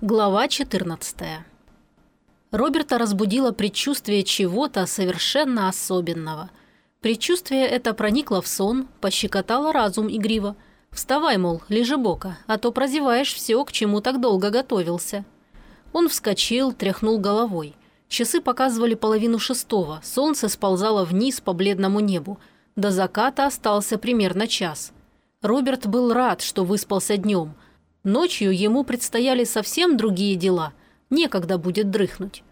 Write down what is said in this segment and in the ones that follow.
Глава 14. Роберта разбудило предчувствие чего-то совершенно особенного. Предчувствие это проникло в сон, пощекотало разум игриво. «Вставай, мол, лежи бока, а то прозеваешь все, к чему так долго готовился». Он вскочил, тряхнул головой. Часы показывали половину шестого, солнце сползало вниз по бледному небу. До заката остался примерно час. Роберт был рад, что выспался днем – Ночью ему предстояли совсем другие дела. Некогда будет дрыхнуть.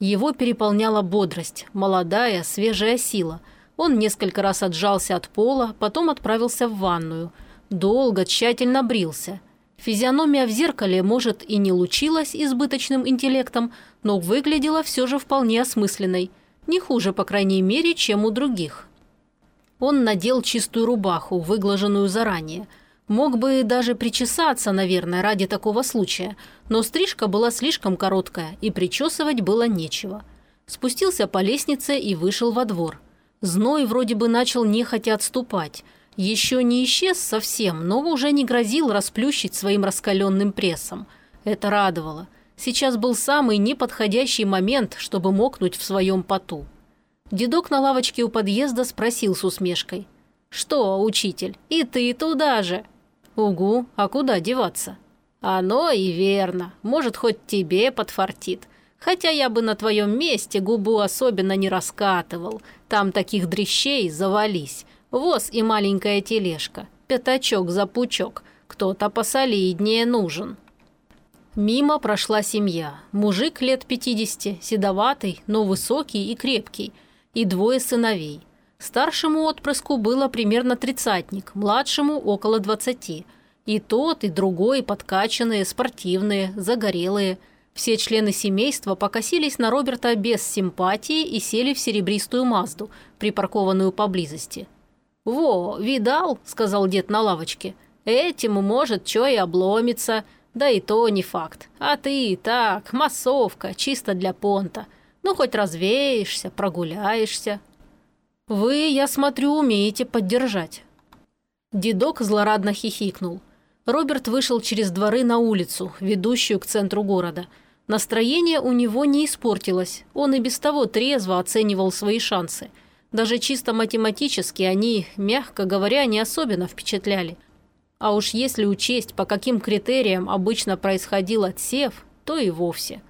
Его переполняла бодрость, молодая, свежая сила. Он несколько раз отжался от пола, потом отправился в ванную. Долго, тщательно брился. Физиономия в зеркале, может, и не лучилась избыточным интеллектом, но выглядела все же вполне осмысленной. Не хуже, по крайней мере, чем у других. Он надел чистую рубаху, выглаженную заранее – Мог бы даже причесаться, наверное, ради такого случая, но стрижка была слишком короткая, и причесывать было нечего. Спустился по лестнице и вышел во двор. Зной вроде бы начал нехотя отступать. Еще не исчез совсем, но уже не грозил расплющить своим раскаленным прессом. Это радовало. Сейчас был самый неподходящий момент, чтобы мокнуть в своем поту. Дедок на лавочке у подъезда спросил с усмешкой. «Что, учитель, и ты туда же?» «Угу, а куда деваться?» «Оно и верно. Может, хоть тебе подфартит. Хотя я бы на твоем месте губу особенно не раскатывал. Там таких дрящей завались. Воз и маленькая тележка. Пятачок за пучок. Кто-то посолиднее нужен». Мимо прошла семья. Мужик лет 50, седоватый, но высокий и крепкий. И двое сыновей – Старшему отпрыску было примерно тридцатник, младшему около двадцати. И тот, и другой подкачанные, спортивные, загорелые. Все члены семейства покосились на Роберта без симпатии и сели в серебристую Мазду, припаркованную поблизости. «Во, видал?» – сказал дед на лавочке. «Этим, может, чё и обломится. Да и то не факт. А ты так, массовка, чисто для понта. Ну, хоть развеешься, прогуляешься, «Вы, я смотрю, умеете поддержать». Дедок злорадно хихикнул. Роберт вышел через дворы на улицу, ведущую к центру города. Настроение у него не испортилось, он и без того трезво оценивал свои шансы. Даже чисто математически они, мягко говоря, не особенно впечатляли. А уж если учесть, по каким критериям обычно происходил отсев, то и вовсе.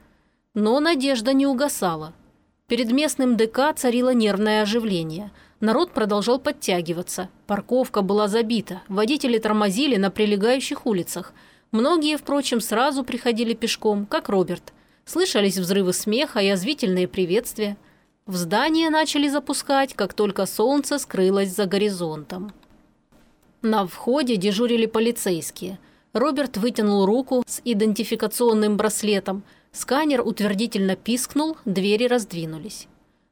Но надежда не угасала – Перед местным ДК царило нервное оживление. Народ продолжал подтягиваться. Парковка была забита, водители тормозили на прилегающих улицах. Многие, впрочем, сразу приходили пешком, как Роберт. Слышались взрывы смеха и озвительные приветствия. В здание начали запускать, как только солнце скрылось за горизонтом. На входе дежурили полицейские. Роберт вытянул руку с идентификационным браслетом – Сканер утвердительно пискнул, двери раздвинулись.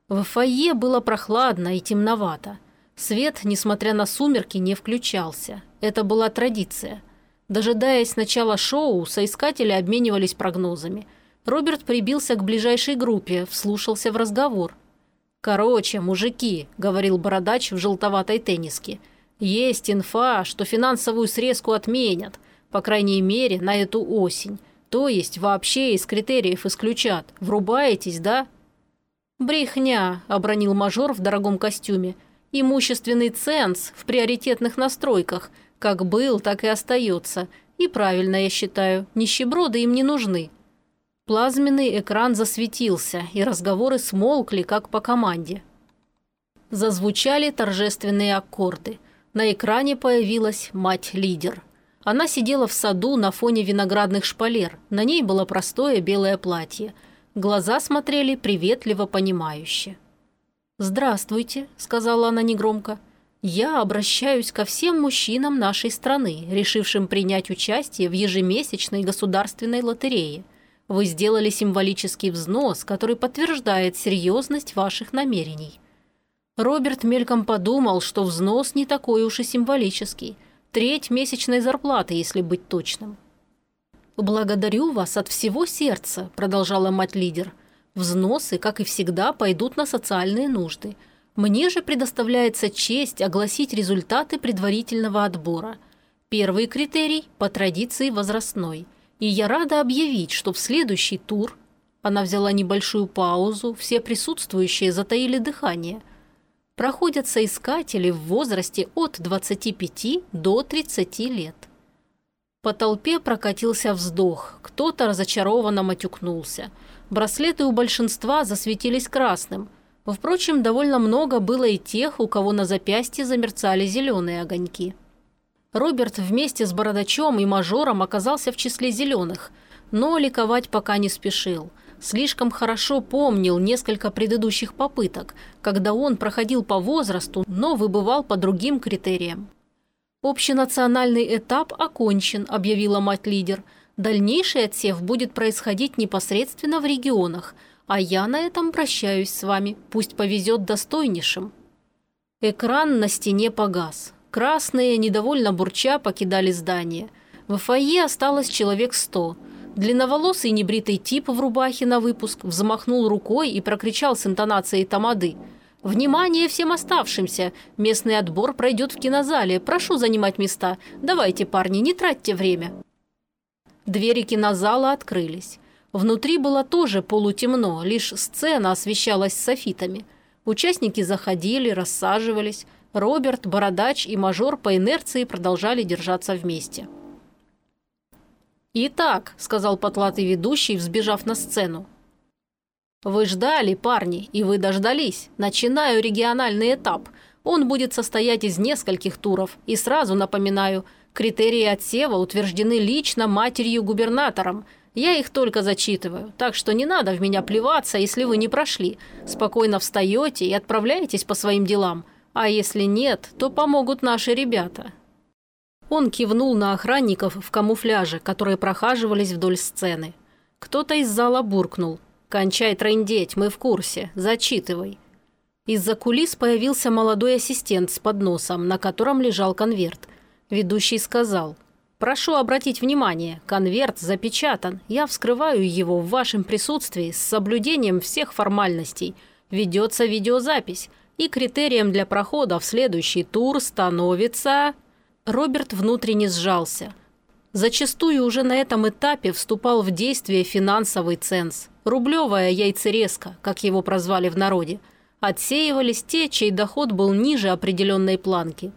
В фойе было прохладно и темновато. Свет, несмотря на сумерки, не включался. Это была традиция. Дожидаясь начала шоу, соискатели обменивались прогнозами. Роберт прибился к ближайшей группе, вслушался в разговор. «Короче, мужики», — говорил бородач в желтоватой тенниске, — «есть инфа, что финансовую срезку отменят, по крайней мере, на эту осень. То есть вообще из критериев исключат. Врубаетесь, да?» «Брехня», – обронил мажор в дорогом костюме. «Имущественный ценз в приоритетных настройках. Как был, так и остается. И правильно, я считаю, нищеброды им не нужны». Плазменный экран засветился, и разговоры смолкли, как по команде. Зазвучали торжественные аккорды. На экране появилась мать-лидер – она сидела в саду на фоне виноградных шпалер. На ней было простое белое платье. Глаза смотрели приветливо понимающе. «Здравствуйте», – сказала она негромко. «Я обращаюсь ко всем мужчинам нашей страны, решившим принять участие в ежемесячной государственной лотерее. Вы сделали символический взнос, который подтверждает серьезность ваших намерений». Роберт мельком подумал, что взнос не такой уж и символический – Треть месячной зарплаты, если быть точным. «Благодарю вас от всего сердца», – продолжала мать-лидер. «Взносы, как и всегда, пойдут на социальные нужды. Мне же предоставляется честь огласить результаты предварительного отбора. Первый критерий – по традиции возрастной. И я рада объявить, что в следующий тур она взяла небольшую паузу, все присутствующие затаили дыхание. Проходят соискатели в возрасте от 25 до 30 лет. По толпе прокатился вздох, кто-то разочарованно матюкнулся. Браслеты у большинства засветились красным. Впрочем, довольно много было и тех, у кого на запястье замерцали зеленые огоньки. Роберт вместе с бородачом и мажором оказался в числе зеленых, но ликовать пока не спешил – слишком хорошо помнил несколько предыдущих попыток, когда он проходил по возрасту, но выбывал по другим критериям. «Общенациональный этап окончен», – объявила мать-лидер. «Дальнейший отсев будет происходить непосредственно в регионах, а я на этом прощаюсь с вами. Пусть повезет достойнейшим». Экран на стене погас. Красные, недовольно бурча, покидали здание. В фойе осталось человек сто – Длинноволосый небритый тип в рубахе на выпуск взмахнул рукой и прокричал с интонацией тамады. «Внимание всем оставшимся! Местный отбор пройдет в кинозале. Прошу занимать места. Давайте, парни, не тратьте время». Двери кинозала открылись. Внутри было тоже полутемно, лишь сцена освещалась софитами. Участники заходили, рассаживались. Роберт, Бородач и Мажор по инерции продолжали держаться вместе. «Итак», – сказал потлатый ведущий, взбежав на сцену. «Вы ждали, парни, и вы дождались. Начинаю региональный этап. Он будет состоять из нескольких туров. И сразу напоминаю, критерии отсева утверждены лично матерью-губернатором. Я их только зачитываю, так что не надо в меня плеваться, если вы не прошли. Спокойно встаете и отправляетесь по своим делам. А если нет, то помогут наши ребята. Он кивнул на охранников в камуфляже, которые прохаживались вдоль сцены. Кто-то из зала буркнул. «Кончай трындеть, мы в курсе. Зачитывай». Из-за кулис появился молодой ассистент с подносом, на котором лежал конверт. Ведущий сказал, «Прошу обратить внимание, конверт запечатан. Я вскрываю его в вашем присутствии с соблюдением всех формальностей. Ведется видеозапись, и критерием для прохода в следующий тур становится...» Роберт внутренне сжался. Зачастую уже на этом этапе вступал в действие финансовый ценз. Рублевая яйцерезка, как его прозвали в народе. Отсеивались те, чей доход был ниже определенной планки.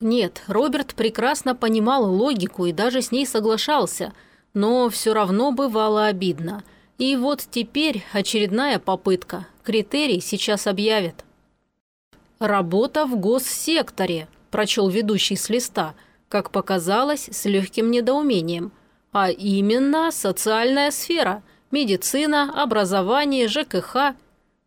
Нет, Роберт прекрасно понимал логику и даже с ней соглашался, но все равно бывало обидно. И вот теперь очередная попытка. Критерий сейчас объявят. Работа в госсекторе – прочел ведущий с листа, как показалось, с легким недоумением. А именно социальная сфера, медицина, образование, ЖКХ.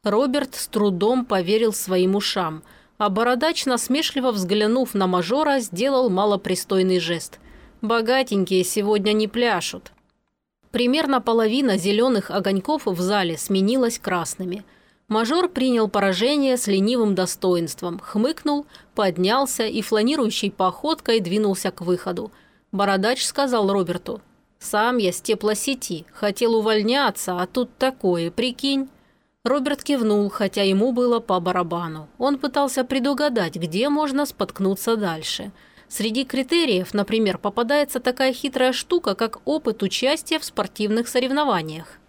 Роберт с трудом поверил своим ушам, а бородач, насмешливо взглянув на мажора, сделал малопристойный жест. «Богатенькие сегодня не пляшут». Примерно половина зеленых огоньков в зале сменилась красными – Мажор принял поражение с ленивым достоинством, хмыкнул, поднялся и фланирующей походкой двинулся к выходу. Бородач сказал Роберту, «Сам я с теплосети, хотел увольняться, а тут такое, прикинь». Роберт кивнул, хотя ему было по барабану. Он пытался предугадать, где можно споткнуться дальше. Среди критериев, например, попадается такая хитрая штука, как опыт участия в спортивных соревнованиях.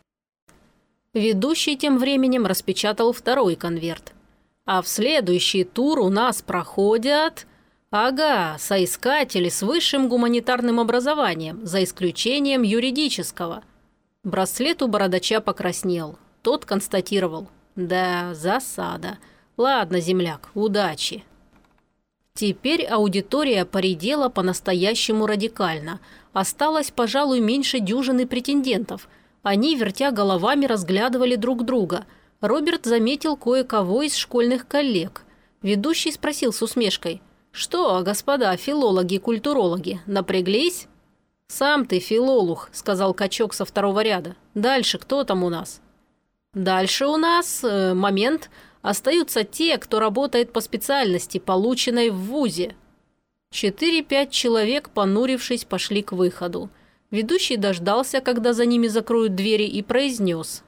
Ведущий тем временем распечатал второй конверт. А в следующий тур у нас проходят... Ага, соискатели с высшим гуманитарным образованием, за исключением юридического. Браслет у бородача покраснел. Тот констатировал. Да, засада. Ладно, земляк, удачи. Теперь аудитория поредела по-настоящему радикально. Осталось, пожалуй, меньше дюжины претендентов – они, вертя головами, разглядывали друг друга. Роберт заметил кое-кого из школьных коллег. Ведущий спросил с усмешкой. «Что, господа филологи-культурологи, напряглись?» «Сам ты филолух», – сказал качок со второго ряда. «Дальше кто там у нас?» «Дальше у нас... Э, момент. Остаются те, кто работает по специальности, полученной в ВУЗе». Четыре-пять человек, понурившись, пошли к выходу. Ведущий дождался, когда за ними закроют двери, и произнес.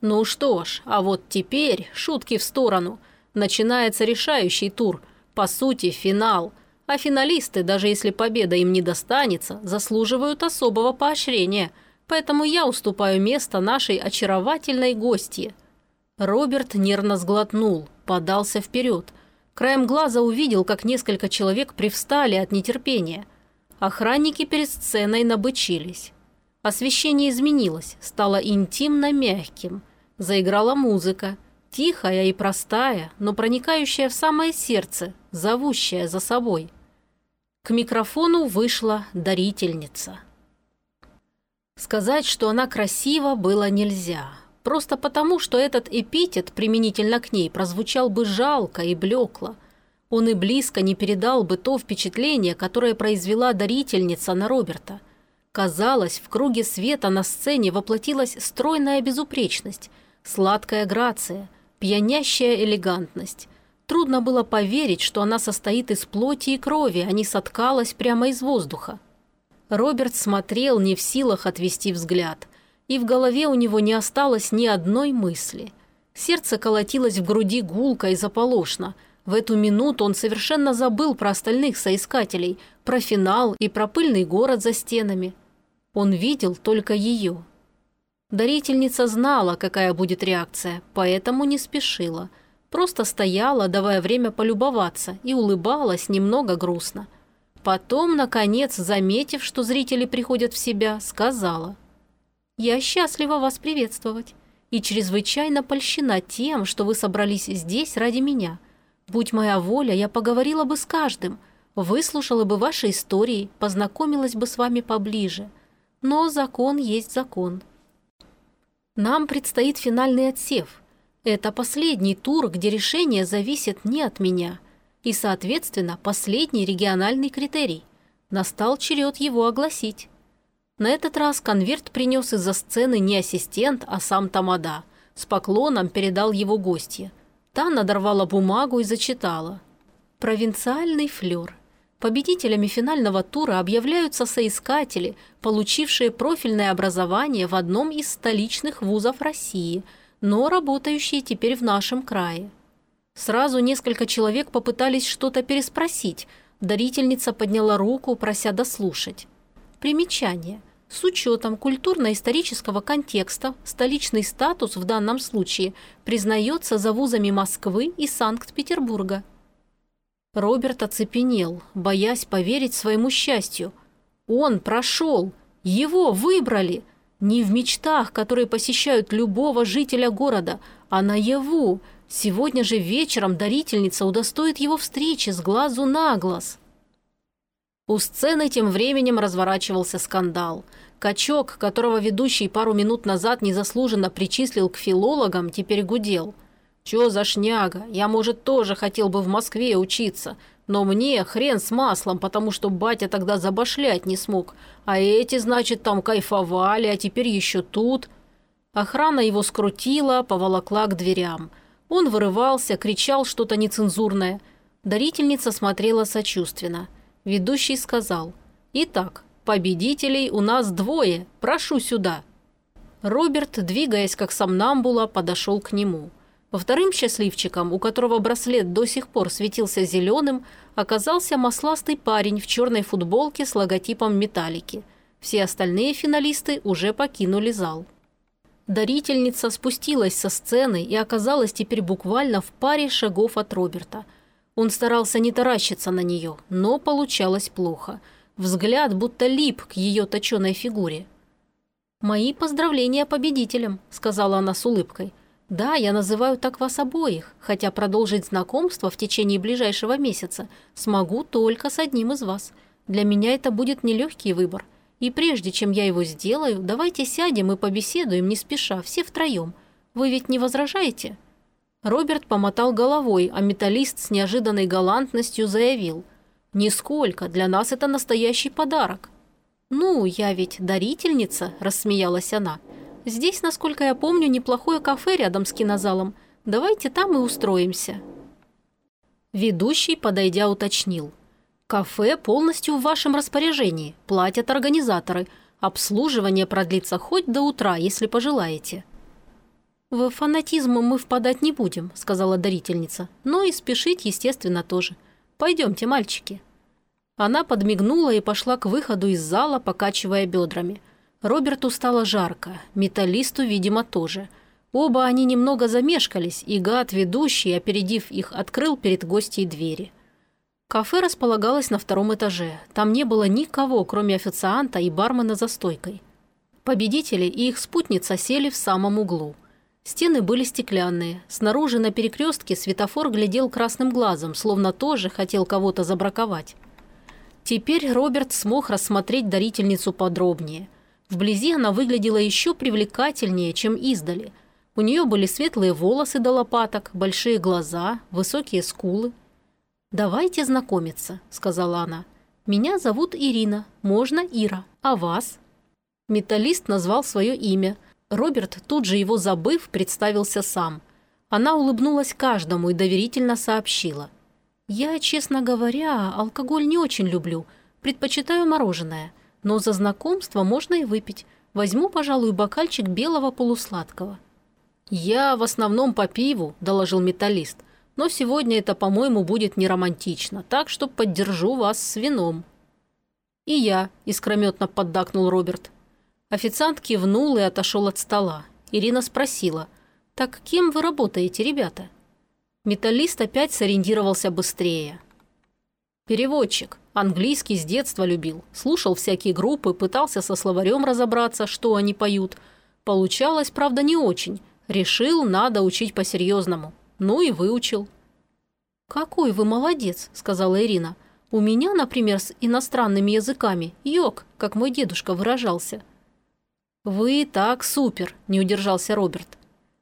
«Ну что ж, а вот теперь, шутки в сторону, начинается решающий тур, по сути, финал. А финалисты, даже если победа им не достанется, заслуживают особого поощрения, поэтому я уступаю место нашей очаровательной гостье». Роберт нервно сглотнул, подался вперед. Краем глаза увидел, как несколько человек привстали от нетерпения. Охранники перед сценой набычились. Освещение изменилось, стало интимно мягким. Заиграла музыка. Тихая и простая, но проникающая в самое сердце, зовущая за собой. К микрофону вышла дарительница. Сказать, что она красива, было нельзя. Просто потому, что этот эпитет применительно к ней прозвучал бы жалко и блекло. Он и близко не передал бы то впечатление, которое произвела дарительница на Роберта. Казалось, в круге света на сцене воплотилась стройная безупречность, сладкая грация, пьянящая элегантность. Трудно было поверить, что она состоит из плоти и крови, а не соткалась прямо из воздуха. Роберт смотрел, не в силах отвести взгляд, и в голове у него не осталось ни одной мысли. Сердце колотилось в груди гулко и заполошно. В эту минуту он совершенно забыл про остальных соискателей, про финал и про пыльный город за стенами. Он видел только ее. Дарительница знала, какая будет реакция, поэтому не спешила. Просто стояла, давая время полюбоваться, и улыбалась немного грустно. Потом, наконец, заметив, что зрители приходят в себя, сказала. «Я счастлива вас приветствовать и чрезвычайно польщена тем, что вы собрались здесь ради меня. Будь моя воля, я поговорила бы с каждым, выслушала бы ваши истории, познакомилась бы с вами поближе. Но закон есть закон, нам предстоит финальный отсев. Это последний тур, где решение зависит не от меня. И, соответственно, последний региональный критерий. Настал черед его огласить. На этот раз конверт принес из-за сцены не ассистент, а сам Тамада. С поклоном передал его гостье. Та надорвала бумагу и зачитала. «Провинциальный флёр. Победителями финального тура объявляются соискатели, получившие профильное образование в одном из столичных вузов России, но работающие теперь в нашем крае. Сразу несколько человек попытались что-то переспросить. Дарительница подняла руку, прося дослушать. Примечание. С учетом культурно-исторического контекста столичный статус в данном случае признается за вузами Москвы и Санкт-Петербурга. Роберт оцепенел, боясь поверить своему счастью. Он прошел, его выбрали. Не в мечтах, которые посещают любого жителя города, а наяву. Сегодня же вечером дарительница удостоит его встречи с глазу на глаз. У сцены тем временем разворачивался скандал. Качок, которого ведущий пару минут назад незаслуженно причислил к филологам, теперь гудел – «Чё за шняга? Я, может, тоже хотел бы в Москве учиться, но мне хрен с маслом, потому что батя тогда забашлять не смог. А эти, значит, там кайфовали, а теперь еще тут». Охрана его скрутила, поволокла к дверям. Он вырывался, кричал что-то нецензурное. Дарительница смотрела сочувственно. Ведущий сказал, «Итак, победителей у нас двое, прошу сюда». Роберт, двигаясь как сомнамбула, подошел к нему. Вторым счастливчиком, у которого браслет до сих пор светился зеленым, оказался масластый парень в черной футболке с логотипом «Металлики». Все остальные финалисты уже покинули зал. Дарительница спустилась со сцены и оказалась теперь буквально в паре шагов от Роберта. Он старался не таращиться на нее, но получалось плохо. Взгляд будто лип к ее точеной фигуре. «Мои поздравления победителям», — сказала она с улыбкой. Да, я называю так вас обоих, хотя продолжить знакомство в течение ближайшего месяца смогу только с одним из вас. Для меня это будет нелегкий выбор. И прежде чем я его сделаю, давайте сядем и побеседуем не спеша, все втроем. Вы ведь не возражаете?» Роберт помотал головой, а металлист с неожиданной галантностью заявил. «Нисколько, для нас это настоящий подарок». «Ну, я ведь дарительница», – рассмеялась она. Здесь, насколько я помню, неплохое кафе рядом с кинозалом. Давайте там и устроимся». Ведущий, подойдя, уточнил. «Кафе полностью в вашем распоряжении. Платят организаторы. Обслуживание продлится хоть до утра, если пожелаете». «В фанатизм мы впадать не будем», – сказала дарительница. «Но и спешить, естественно, тоже. Пойдемте, мальчики». Она подмигнула и пошла к выходу из зала, покачивая бедрами. Роберту стало жарко, металлисту, видимо, тоже. Оба они немного замешкались, и гад, ведущий, опередив их, открыл перед гостьей двери. Кафе располагалось на втором этаже. Там не было никого, кроме официанта и бармена за стойкой. Победители и их спутница сели в самом углу. Стены были стеклянные. Снаружи на перекрестке светофор глядел красным глазом, словно тоже хотел кого-то забраковать. Теперь Роберт смог рассмотреть дарительницу подробнее. Вблизи она выглядела еще привлекательнее, чем издали. У нее были светлые волосы до лопаток, большие глаза, высокие скулы. «Давайте знакомиться», – сказала она. «Меня зовут Ирина, можно Ира, а вас?» Металлист назвал свое имя. Роберт, тут же его забыв, представился сам. Она улыбнулась каждому и доверительно сообщила – «Я, честно говоря, алкоголь не очень люблю. Предпочитаю мороженое. Но за знакомство можно и выпить. Возьму, пожалуй, бокальчик белого полусладкого». «Я в основном по пиву», – доложил металлист. «Но сегодня это, по-моему, будет не романтично, так что поддержу вас с вином». «И я», – искрометно поддакнул Роберт. Официант кивнул и отошел от стола. Ирина спросила, «Так кем вы работаете, ребята?» Металлист опять сориентировался быстрее. Переводчик. Английский с детства любил. Слушал всякие группы, пытался со словарем разобраться, что они поют. Получалось, правда, не очень. Решил, надо учить по-серьезному. Ну и выучил. «Какой вы молодец», – сказала Ирина. «У меня, например, с иностранными языками йог, как мой дедушка выражался». «Вы так супер», – не удержался Роберт.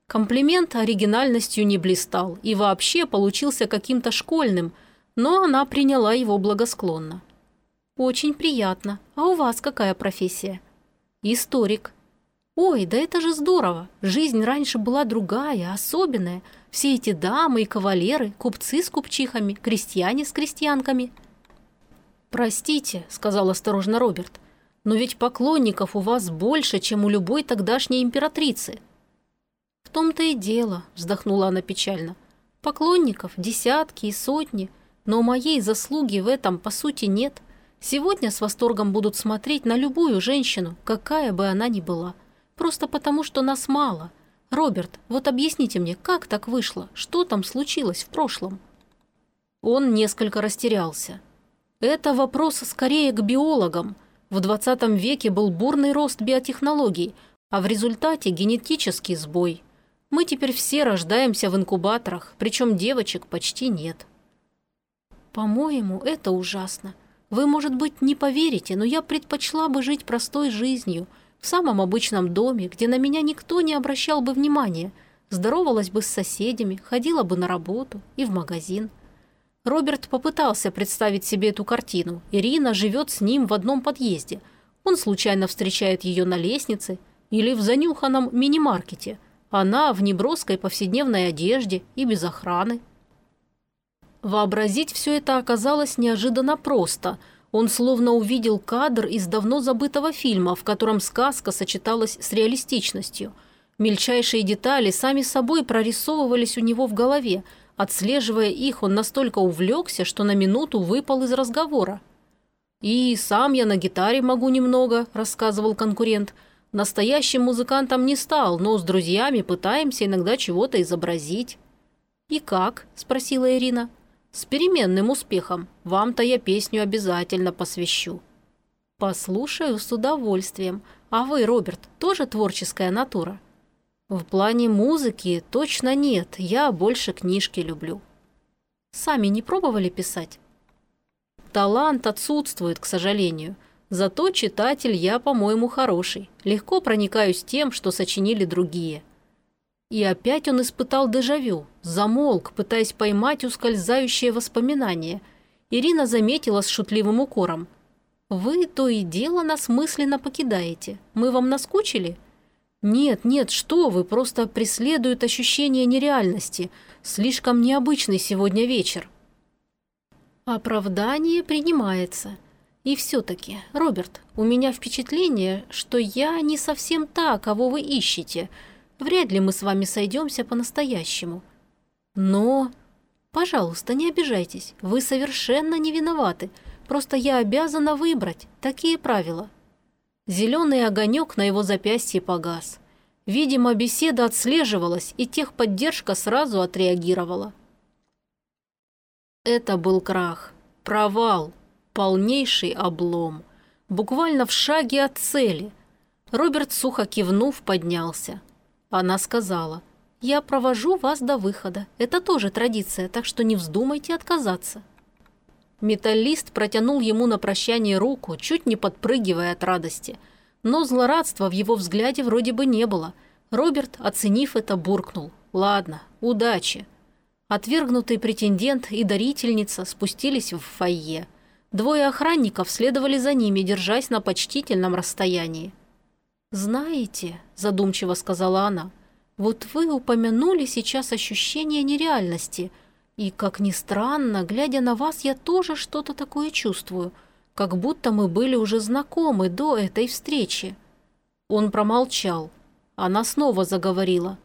Комплимент оригинальностью не блистал и вообще получился каким-то школьным, но она приняла его благосклонно. «Очень приятно. А у вас какая профессия?» «Историк». «Ой, да это же здорово! Жизнь раньше была другая, особенная. Все эти дамы и кавалеры, купцы с купчихами, крестьяне с крестьянками». «Простите», — сказал осторожно Роберт, «но ведь поклонников у вас больше, чем у любой тогдашней императрицы. «В том-то и дело», – вздохнула она печально. «Поклонников десятки и сотни, но моей заслуги в этом, по сути, нет. Сегодня с восторгом будут смотреть на любую женщину, какая бы она ни была. Просто потому, что нас мало. Роберт, вот объясните мне, как так вышло? Что там случилось в прошлом?» Он несколько растерялся. «Это вопрос скорее к биологам. В 20 веке был бурный рост биотехнологий, а в результате генетический сбой. Мы теперь все рождаемся в инкубаторах, причем девочек почти нет. По-моему, это ужасно. Вы, может быть, не поверите, но я предпочла бы жить простой жизнью, в самом обычном доме, где на меня никто не обращал бы внимания, здоровалась бы с соседями, ходила бы на работу и в магазин. Роберт попытался представить себе эту картину. Ирина живет с ним в одном подъезде. Он случайно встречает ее на лестнице или в занюханном мини-маркете – она в неброской повседневной одежде и без охраны. Вообразить все это оказалось неожиданно просто. Он словно увидел кадр из давно забытого фильма, в котором сказка сочеталась с реалистичностью. Мельчайшие детали сами собой прорисовывались у него в голове. Отслеживая их, он настолько увлекся, что на минуту выпал из разговора. «И сам я на гитаре могу немного», – рассказывал конкурент – Настоящим музыкантом не стал, но с друзьями пытаемся иногда чего-то изобразить». «И как?» – спросила Ирина. «С переменным успехом. Вам-то я песню обязательно посвящу». «Послушаю с удовольствием. А вы, Роберт, тоже творческая натура?» «В плане музыки точно нет. Я больше книжки люблю». «Сами не пробовали писать?» «Талант отсутствует, к сожалению. Зато читатель я, по-моему, хороший. Легко проникаюсь тем, что сочинили другие. И опять он испытал дежавю, замолк, пытаясь поймать ускользающее воспоминание. Ирина заметила с шутливым укором. «Вы то и дело нас мысленно покидаете. Мы вам наскучили?» «Нет, нет, что вы, просто преследуют ощущение нереальности. Слишком необычный сегодня вечер». Оправдание принимается. И все-таки, Роберт, у меня впечатление, что я не совсем та, кого вы ищете. Вряд ли мы с вами сойдемся по-настоящему. Но... Пожалуйста, не обижайтесь. Вы совершенно не виноваты. Просто я обязана выбрать. Такие правила». Зеленый огонек на его запястье погас. Видимо, беседа отслеживалась, и техподдержка сразу отреагировала. Это был крах, провал, полнейший облом. Буквально в шаге от цели. Роберт, сухо кивнув, поднялся. Она сказала, «Я провожу вас до выхода. Это тоже традиция, так что не вздумайте отказаться». Металлист протянул ему на прощание руку, чуть не подпрыгивая от радости. Но злорадства в его взгляде вроде бы не было. Роберт, оценив это, буркнул. «Ладно, удачи». Отвергнутый претендент и дарительница спустились в фойе. Двое охранников следовали за ними, держась на почтительном расстоянии. «Знаете», – задумчиво сказала она, – «вот вы упомянули сейчас ощущение нереальности, и, как ни странно, глядя на вас, я тоже что-то такое чувствую, как будто мы были уже знакомы до этой встречи». Он промолчал. Она снова заговорила.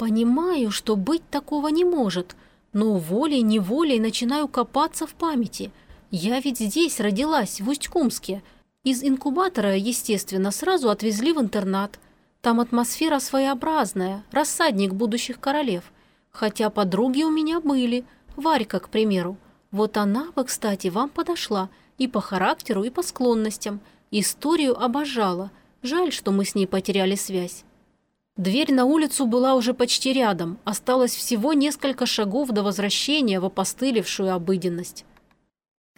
Понимаю, что быть такого не может, но волей-неволей начинаю копаться в памяти. Я ведь здесь родилась, в Усть-Кумске. Из инкубатора, естественно, сразу отвезли в интернат. Там атмосфера своеобразная, рассадник будущих королев. Хотя подруги у меня были, Варька, к примеру. Вот она бы, кстати, вам подошла и по характеру, и по склонностям. Историю обожала. Жаль, что мы с ней потеряли связь. Дверь на улицу была уже почти рядом, осталось всего несколько шагов до возвращения в опостылевшую обыденность.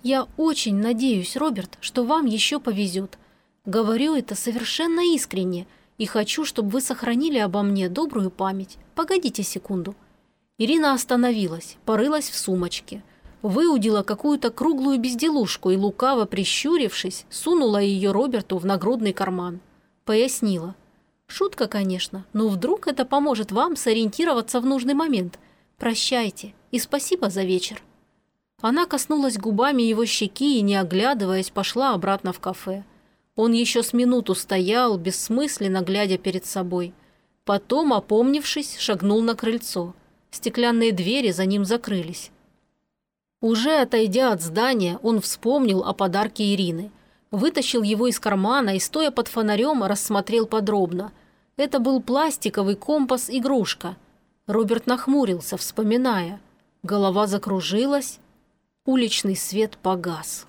«Я очень надеюсь, Роберт, что вам еще повезет. Говорю это совершенно искренне и хочу, чтобы вы сохранили обо мне добрую память. Погодите секунду». Ирина остановилась, порылась в сумочке. Выудила какую-то круглую безделушку и, лукаво прищурившись, сунула ее Роберту в нагрудный карман. Пояснила – Шутка, конечно, но вдруг это поможет вам сориентироваться в нужный момент. Прощайте и спасибо за вечер». Она коснулась губами его щеки и, не оглядываясь, пошла обратно в кафе. Он еще с минуту стоял, бессмысленно глядя перед собой. Потом, опомнившись, шагнул на крыльцо. Стеклянные двери за ним закрылись. Уже отойдя от здания, он вспомнил о подарке Ирины. Вытащил его из кармана и, стоя под фонарем, рассмотрел подробно – это был пластиковый компас-игрушка. Роберт нахмурился, вспоминая. Голова закружилась, уличный свет погас.